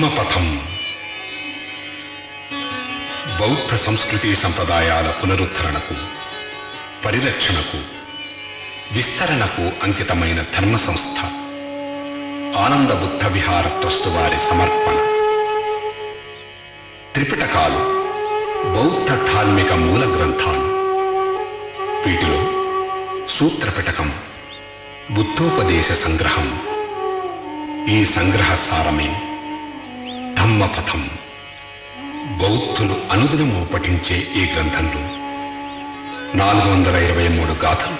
ధమ్మపథం బౌద్ధ సంస్కృతి సంప్రదాయాల పునరుద్ధరణకు పరిరక్షణకు విస్తరణకు అంకితమైన ధర్మ సంస్థ ఆనంద బుద్ధ విహార ట్రస్ట్ వారి సమర్పణ. త్రిపిటకాలు బౌద్ధ ధార్మిక మూల గ్రంథాలు. వీటిలో సూత్రపిటకం బుద్ధోపదేశ సంగ్రహం. ఈ సంగ్రహ సారమే ధమ్మపథం బౌద్ధులు అనుదినము పఠించే ఈ గ్రంథంలో నాలుగు వందల ఇరవై మూడు గాథలు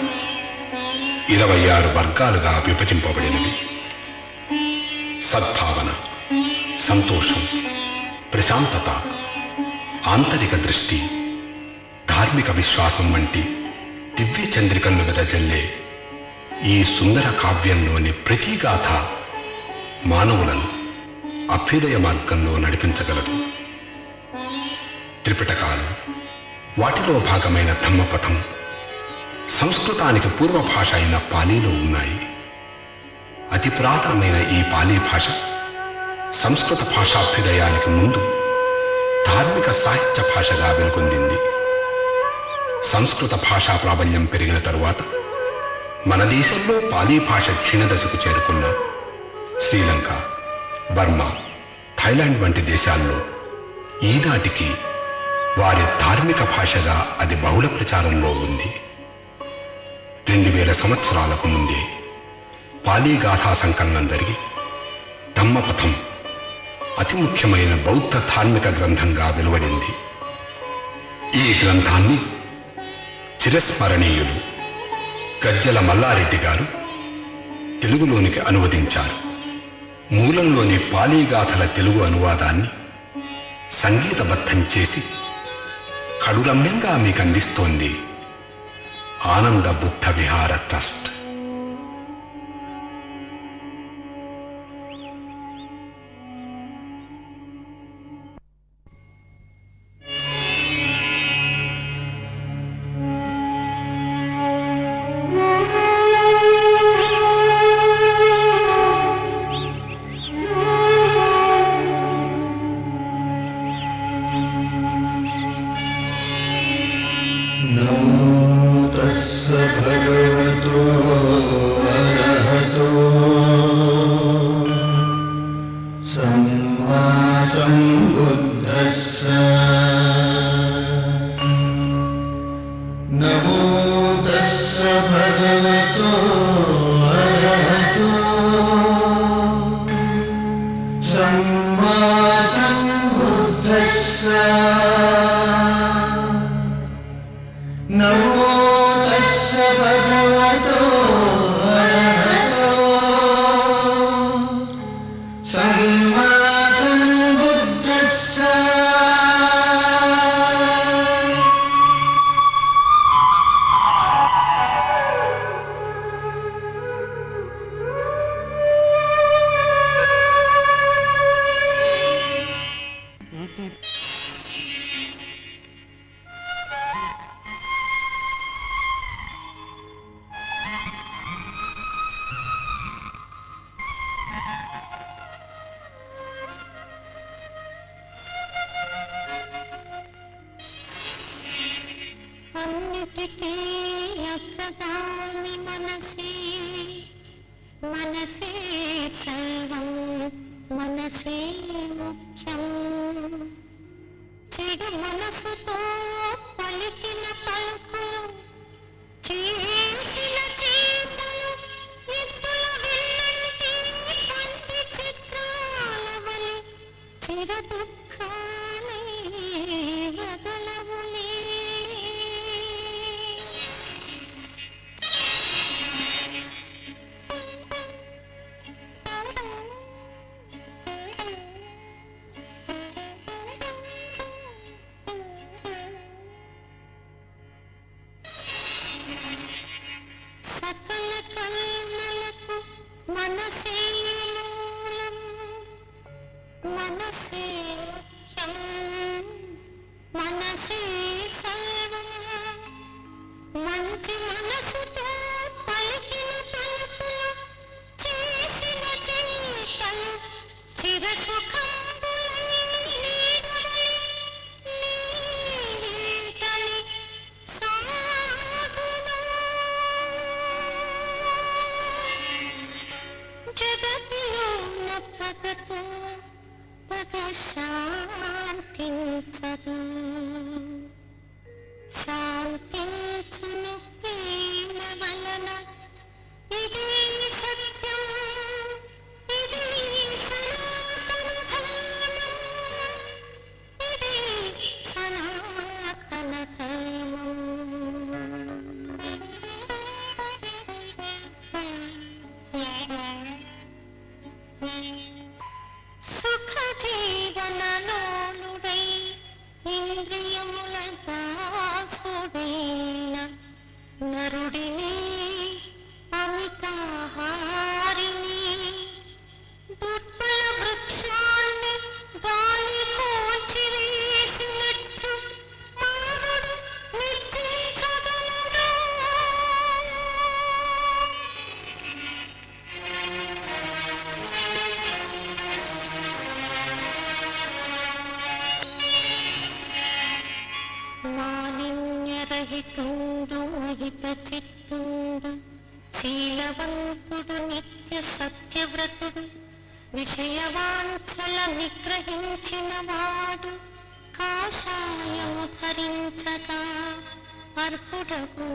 ఇరవై ఆరు వర్గాలుగా విభజింపబడినవి. సద్భావన సంతోషం ప్రశాంతత ఆంతరిక దృష్టి ధార్మిక విశ్వాసం వంటి దివ్య చంద్రికలను వెదజల్లే ఈ సుందర కావ్యంలోని ప్రతి గాథ మానవులను అభ్యుదయ మార్గంలో నడిపించగలదు. త్రిపిటకాలు వాటిలో భాగమైన ధమ్మపథం సంస్కృతానికి పూర్వ భాష అయిన పాలీలో ఉన్నాయి. అతి పురాతనమైన ఈ పాలీ భాష సంస్కృత భాషాభ్యుదయానికి ముందు ధార్మిక సాహిత్య భాషగా వెలుగొందింది. సంస్కృత భాషా ప్రాబల్యం పెరిగిన తరువాత మన దేశంలో పాలీ భాష క్షీణదశకు చేరుకున్న శ్రీలంక బర్మా థాయిలాండ్ వంటి దేశాల్లో ఈనాటికి వారి ధార్మిక భాషగా అది బహుళ ప్రచారంలో ఉంది. రెండు వేల సంవత్సరాలకు ముందే పాలీ గాథా సంకలనం జరిగి ధమ్మపథం అతి ముఖ్యమైన బౌద్ధ ధార్మిక గ్రంథంగా వెలువడింది. ఈ గ్రంథాన్ని చిరస్మరణీయులు గజ్జల మల్లారెడ్డి గారు తెలుగులోనికి అనువదించారు. మూలంలోని పాలీగాథల తెలుగు అనువాదాన్ని సంగీతబద్ధం చేసి కడురమ్యంగా మీకు అందిస్తోంది ఆనంద బుద్ధ విహార ట్రస్ట్. അവരുടെ గ్రహించిన కాషాయం ధరించగా అర్హుడకు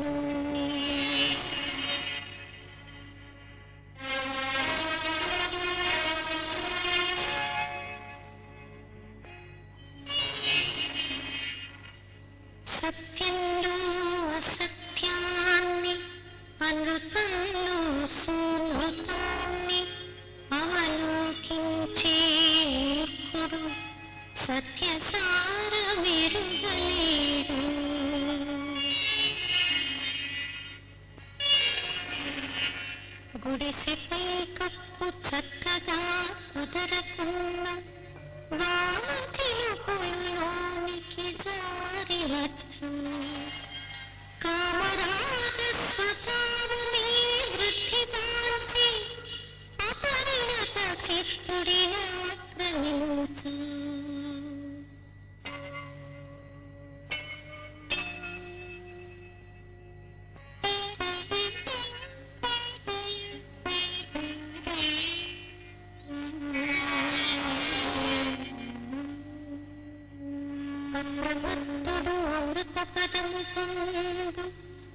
ముఖపదముపందు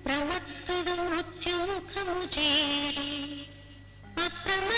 ప్రవత్తుడు మృత్యుముఖము చేరి అప్రమ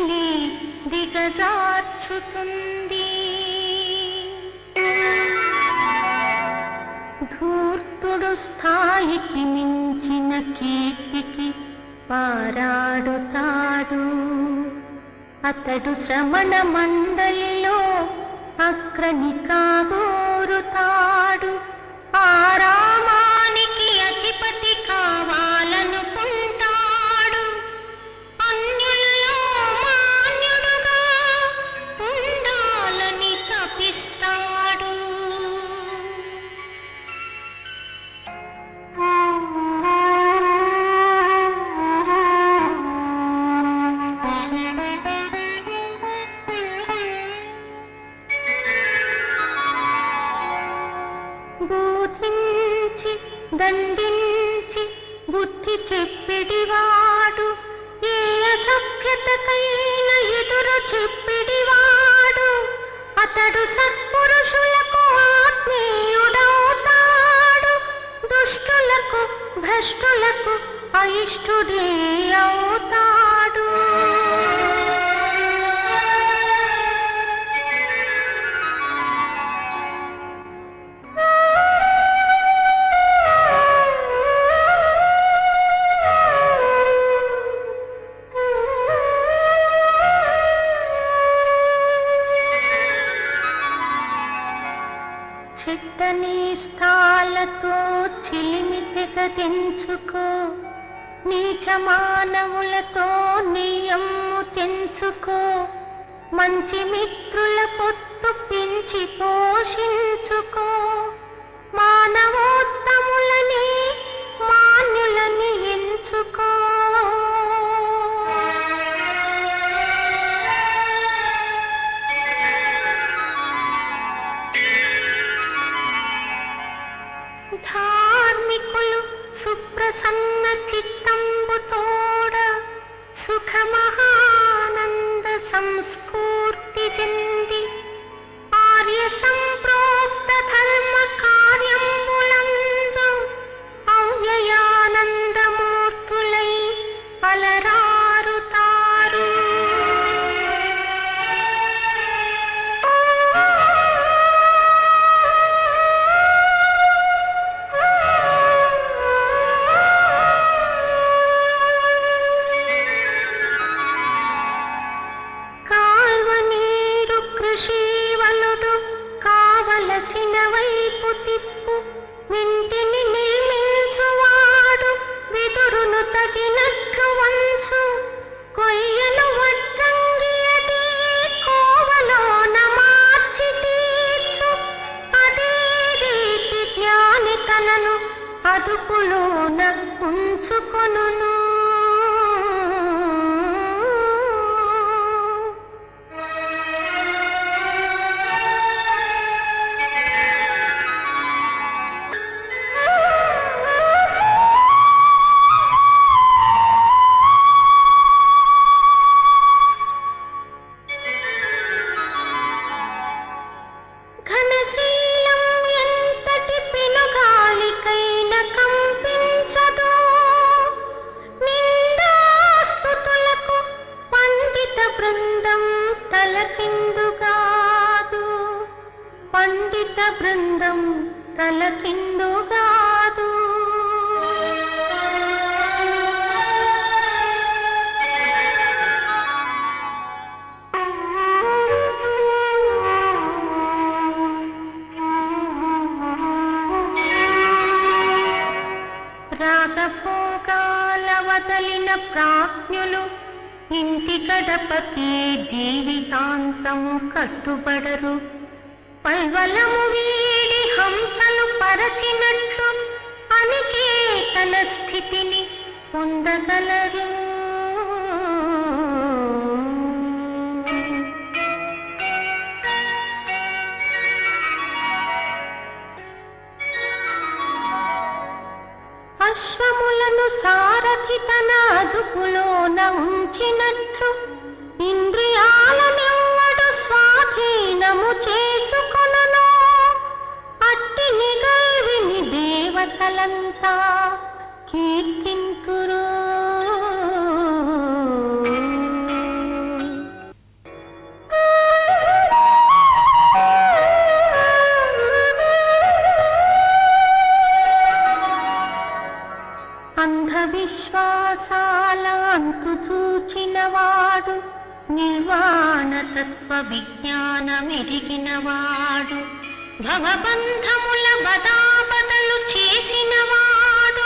స్థితిని దిగజార్చుతుంది. ధూర్తుడు స్థాయికి మించిన కీర్తికి పారాడుతాడు. అతడు శ్రమణ మండలిలో అగ్రణి కాగోరుతాడు ఆరామానికి అధిపతి కావాలనుకుంటాడు అసభ్యతకైన ఎదురు చెప్పిడివాడు. అతడు సత్పురుషులకు ఆత్మీయుడవుతాడు. దుష్టులకు భ్రష్టులకు అయిష్టుడే అవుతాడు. మానవులతో నియమ్ము తెంచుకో. మంచి మిత్రుల పొత్తు పెంచి పోషించుకో. మానవోత్తములని మాన్యులని ఎంచుకో. ఇంటి గడపకి జీవితాంతము కట్టుబడరు. పల్వలము వీడి హంసలు పరచినట్లు అనికేతన స్థితిని పొందగలరు. நெஞ்சினற்று భవబంధముల బదాబదలు చేసినవాడు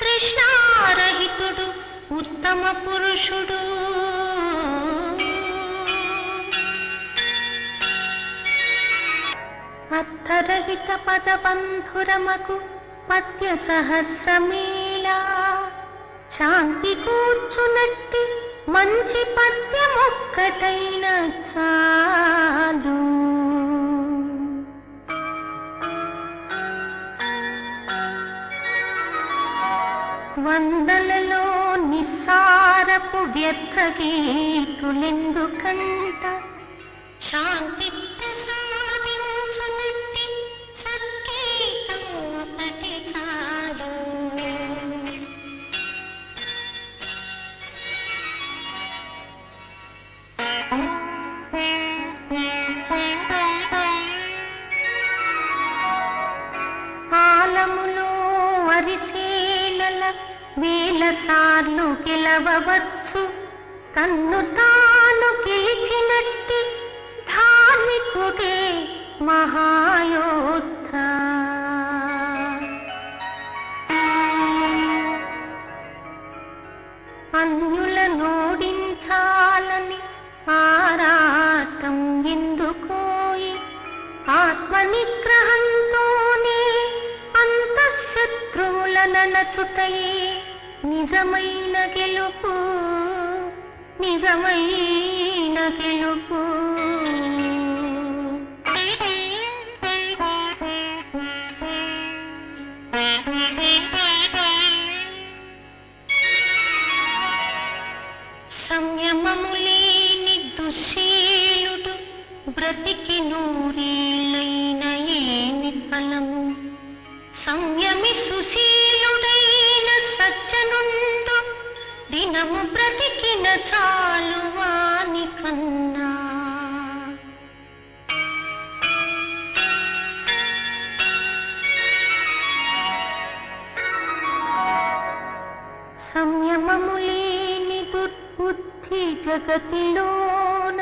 తృష్ణారహితుడు ఉత్తమ పురుషుడు. అర్థరహిత పదబంధురమకు పద్య సహస్రమేళా శాంతి కూర్చునట్టి మంచి పద్యమొక్కటైన చాలు. వందలలో నిస్సారపు వ్యర్థ గీతులెందుకంట? శాంతి ప్రసాదించునట్టి సార్లు గెలవవచ్చు తన్ను తాను గెలిచినట్టి ధార్మికుడే మహాయోద్ధ. అన్యుల నోడించాలని ఆరాటం ఎందుకోయి? ఆత్మనిగ్రహంతోనే అంతఃశత్రువుల ననచుటయే నిజమైన గెలుపు నిజమైన గెలుపు. జగతిలోన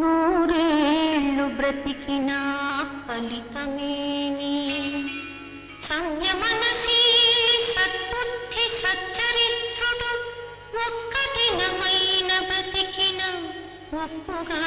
నూరేళ్ళు బ్రతికిన ఫలితమేమి సంయమనశీ సద్బుద్ధి సచ్చరిత్రుడు ఒక్క దినమైన బ్రతికిన ఒప్పుగా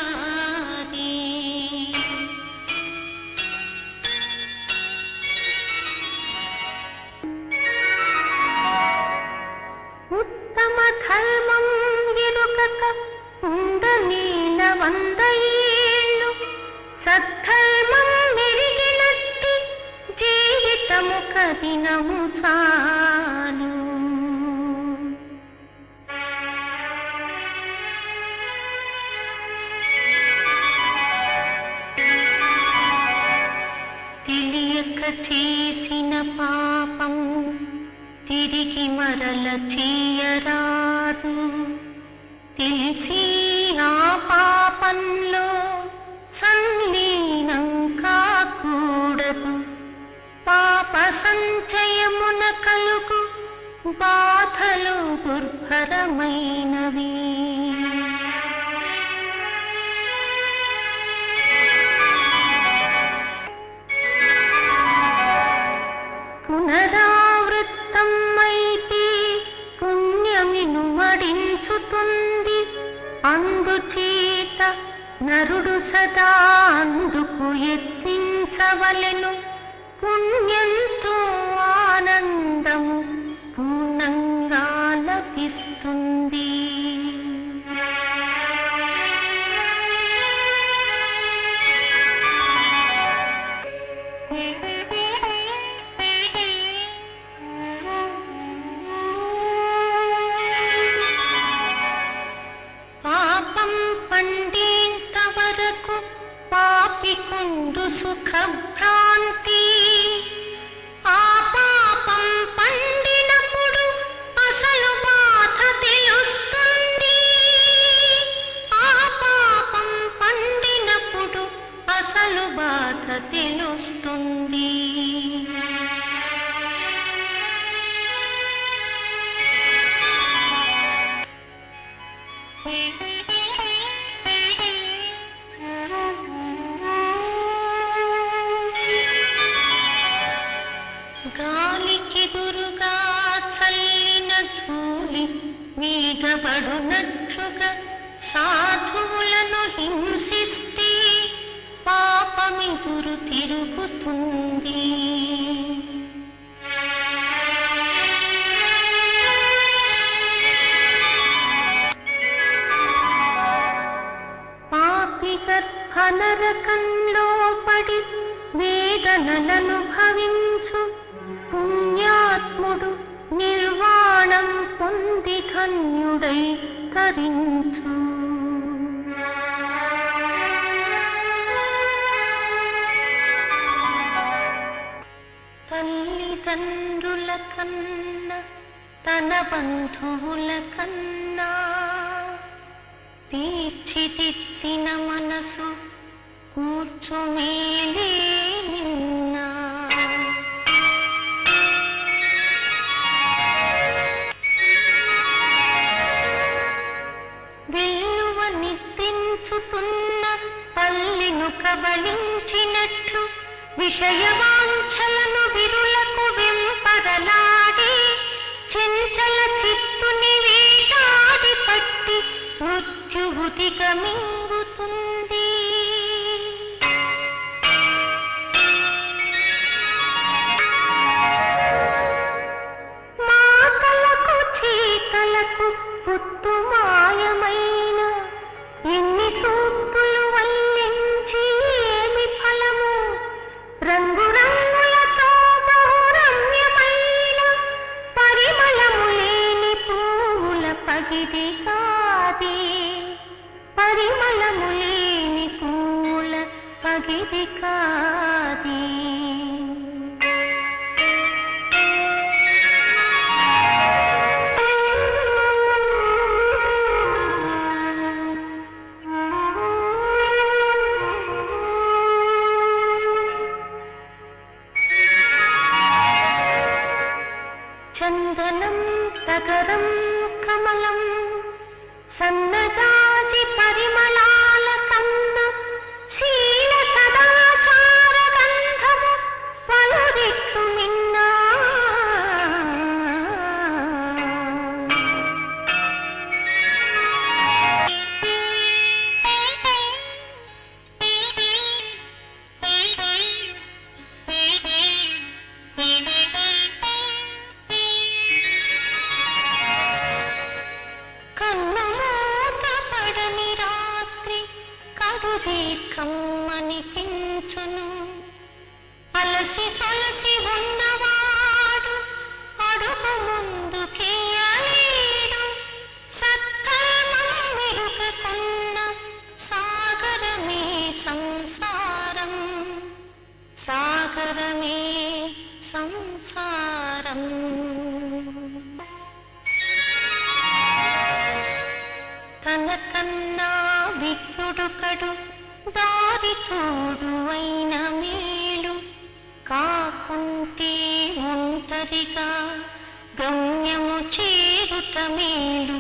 గమ్యము చేరుత మేలు.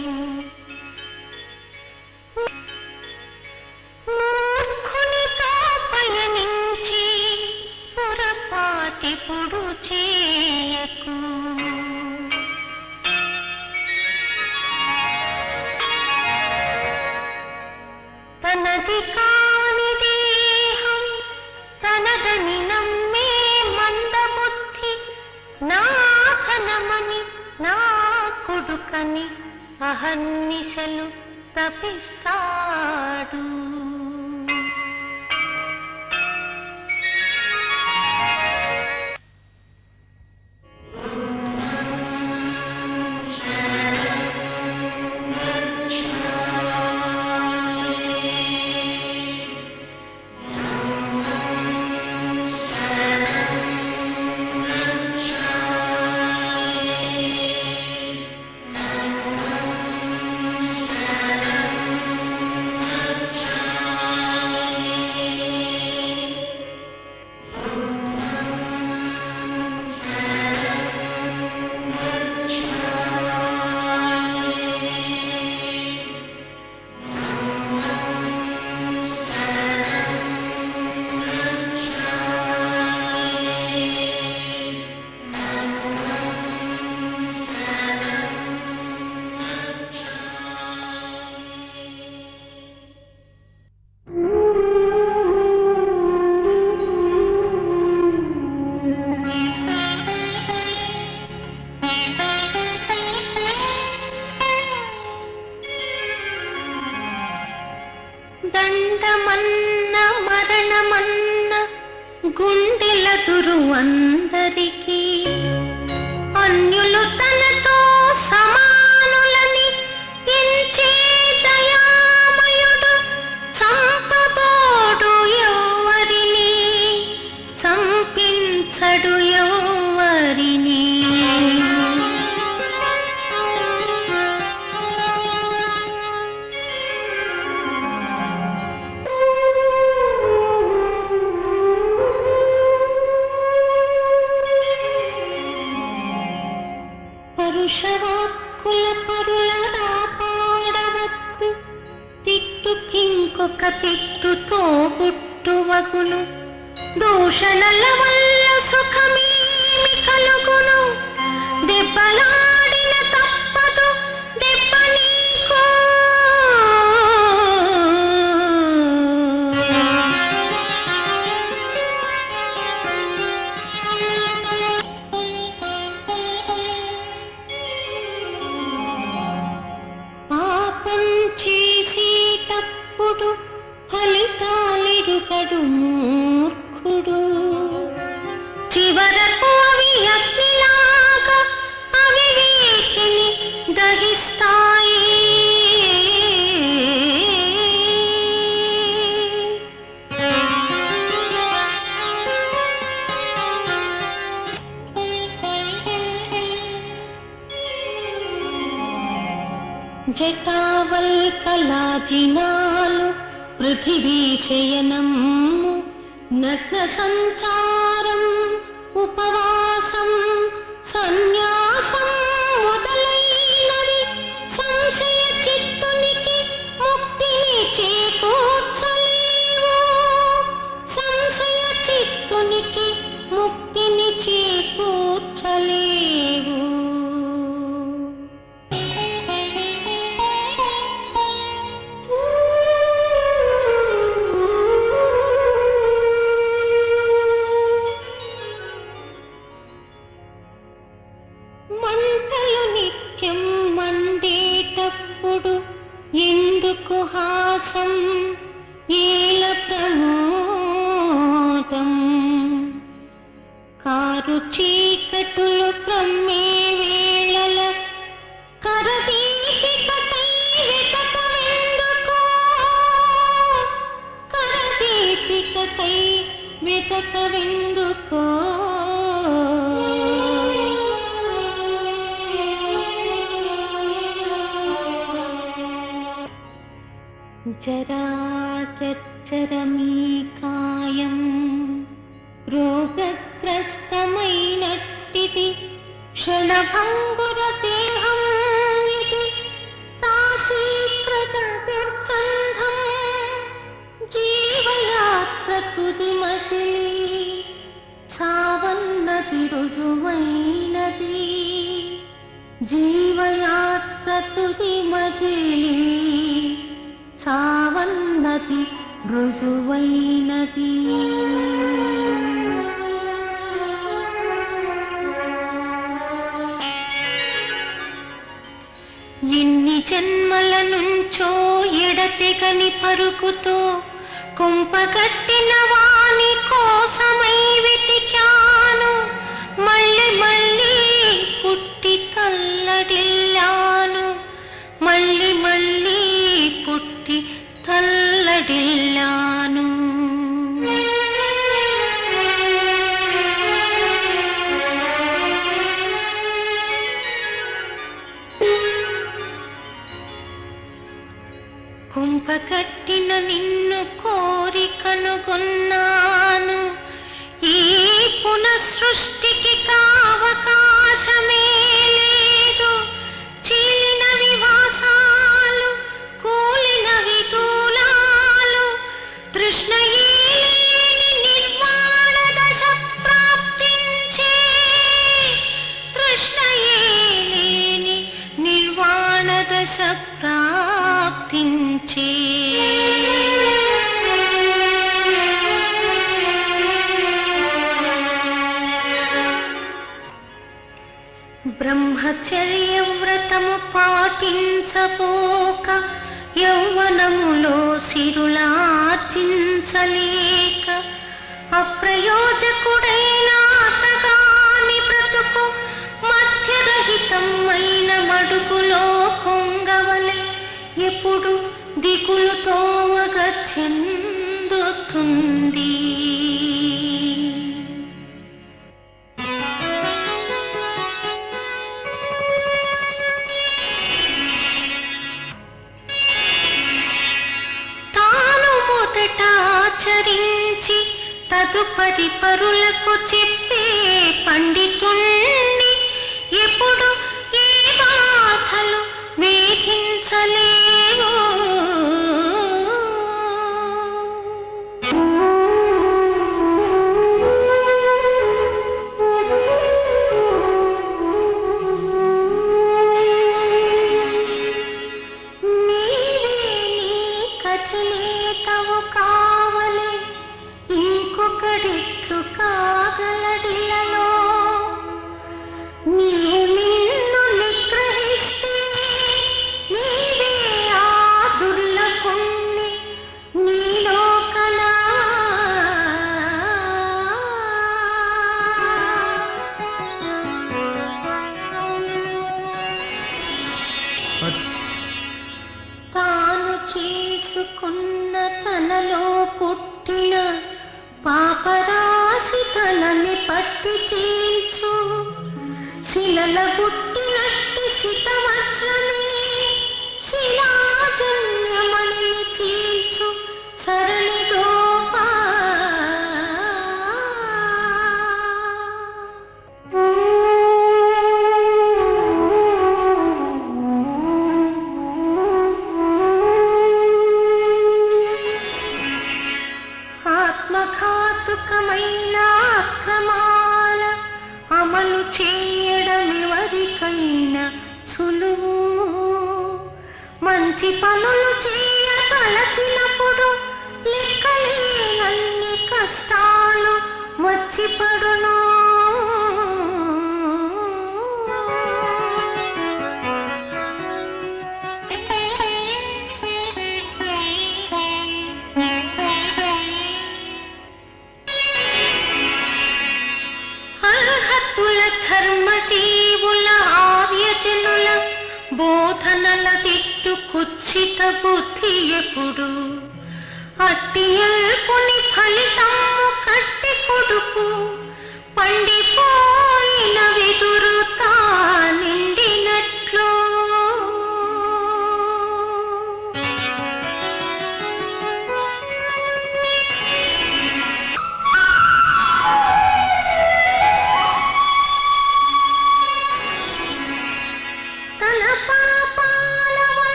అహర్నిశలు తపిస్తాడు. అందరికీ శిలల పుట్టినట్టి శితవజ్రమే శిలాజన్యమణిని చీల్చు సరళ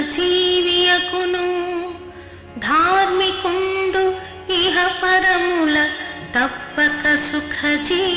జీవియకును. ధార్మికుండు ఇహ పరముల తప్పక సుఖజీవియకును.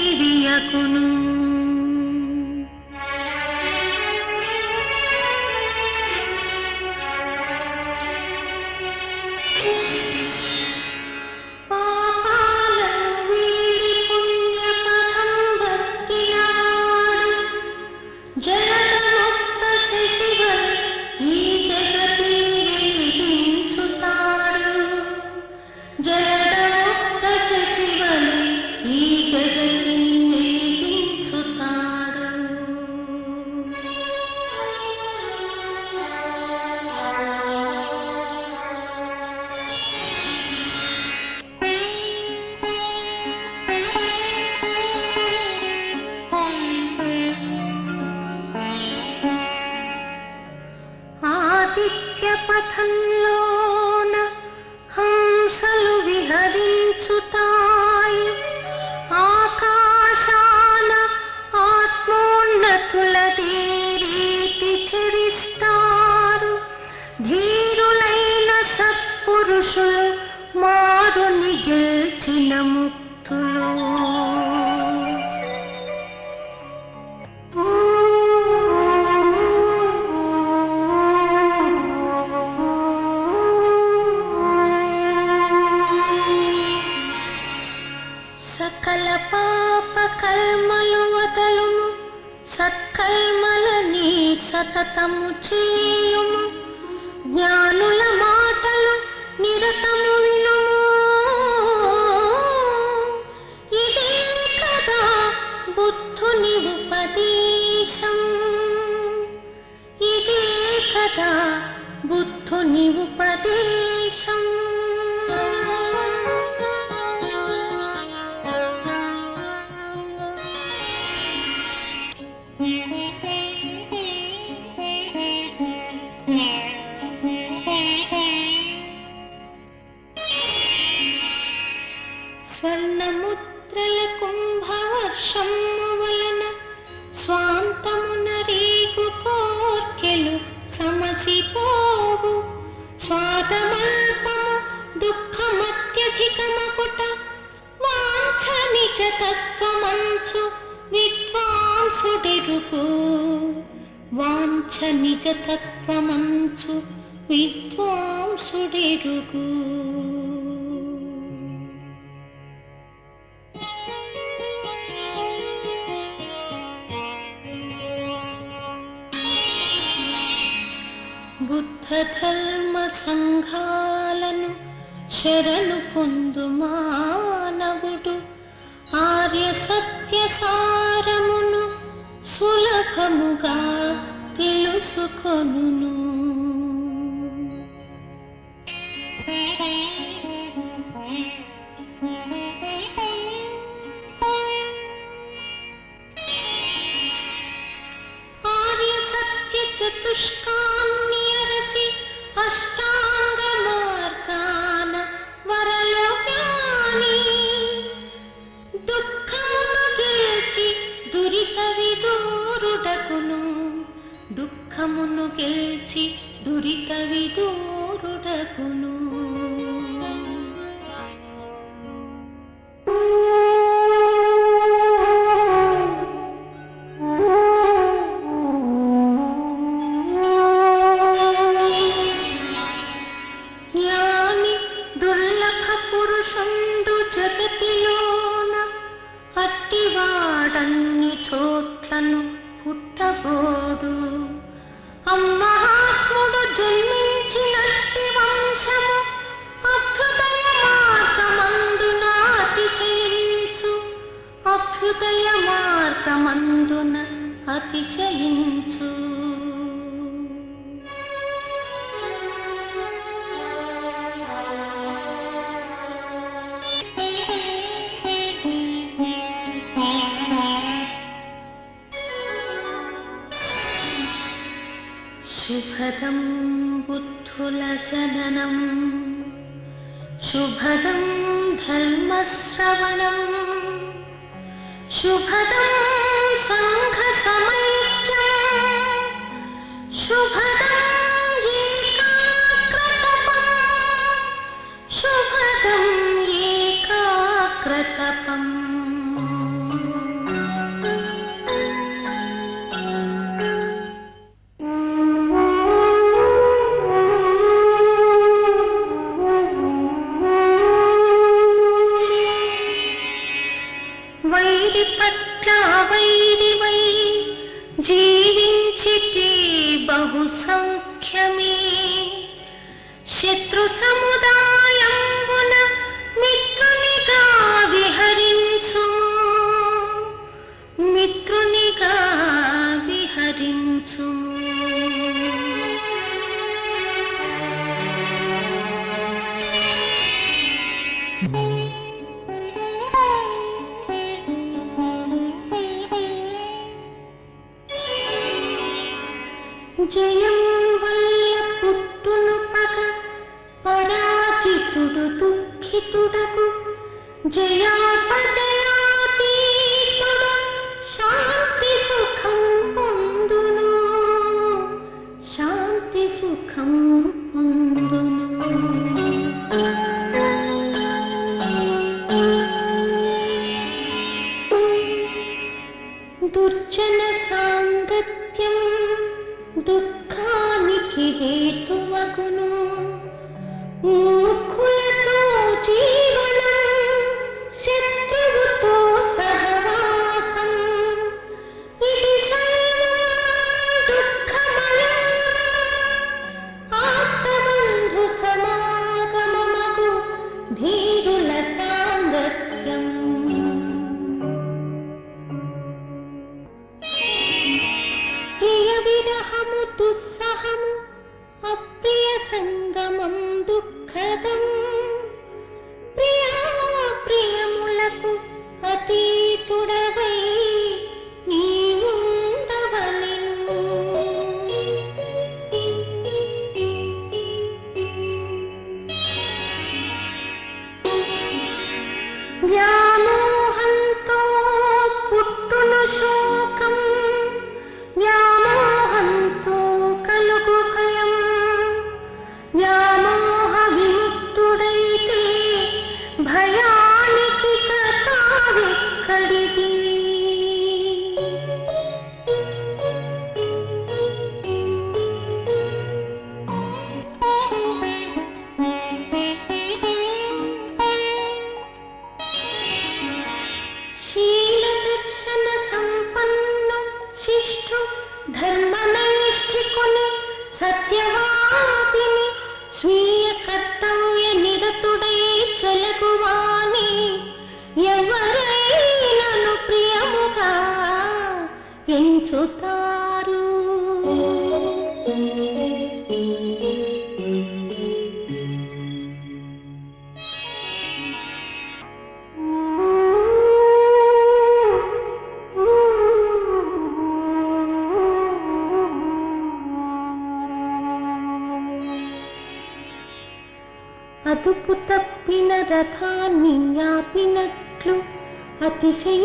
enseñó.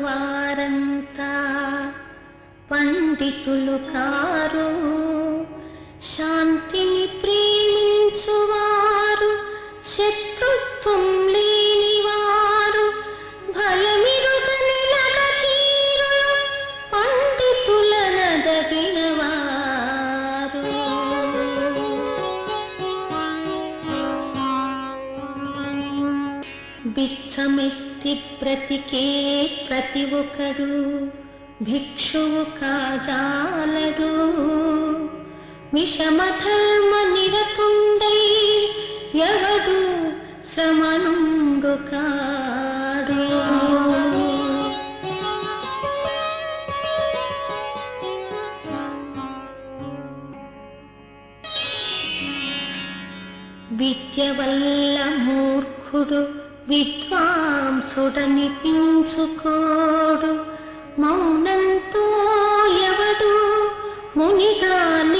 మాట్లాడువారంతా పండితులు కారు శాంతిని ప్రేమించువారు శత్రు ప్రతి ప్రతికే ప్రతి ఒకడు భిక్షువు కాజాలడు. విషమధర్మ నిరతుండై ఎవడు శ్రమనుండు కాడు విద్య వల్ల మూర్ఖుడు విద్వాంసుడనిపించుకోడు మౌనంతో ఎవడు మునిగాలి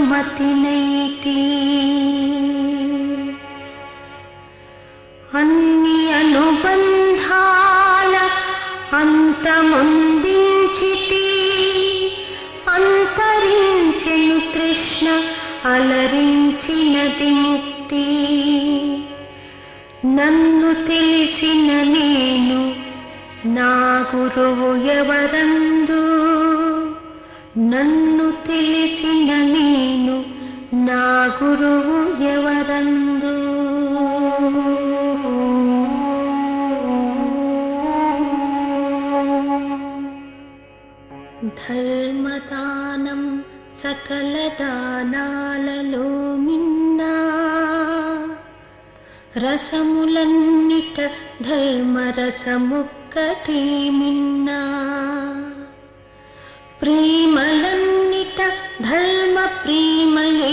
అనులిప్తమతినైతి అన్ని అనుబంధాల అంతమొందించితి. అంతరించెను కృష్ణ అలరించినది ముక్తి నన్ను తెలిసిన నేను నా గురువు ఎవరందు? నన్ను తెలిసిన నీ నా గురువు ఎవరందు? ధర్మదానం సకల దానాలలో మిన్నా రసములన్నిట ధర్మరసముక్కటి మిన్నా ప్రేమలన్నిట ధర్మ ప్రేమయే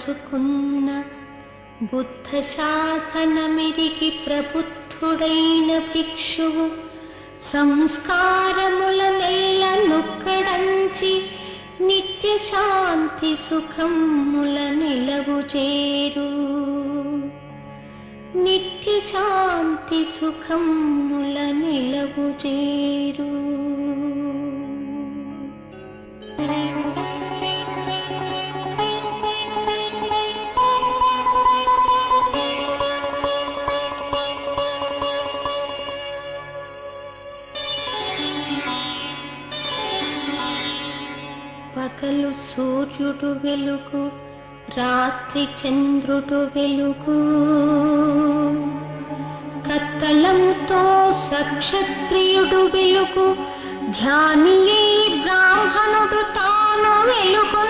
దాచుకున్న బుద్ధ శాసనమిరికి ప్రబుద్ధుడైన భిక్షువు సంస్కారముల నెల్ల నొక్కడంచి నిత్య శాంతి సుఖముల నిలవు చేరు. నిత్య శాంతి సుఖముల నిలవు చేరు. వెలుగు రాత్రి చంద్రుడు వెలుగు. కత్తలముతో సక్షత్రియుడు వెలుగు ధ్యానియే బ్రాహ్మణుడు తాను వెలుగు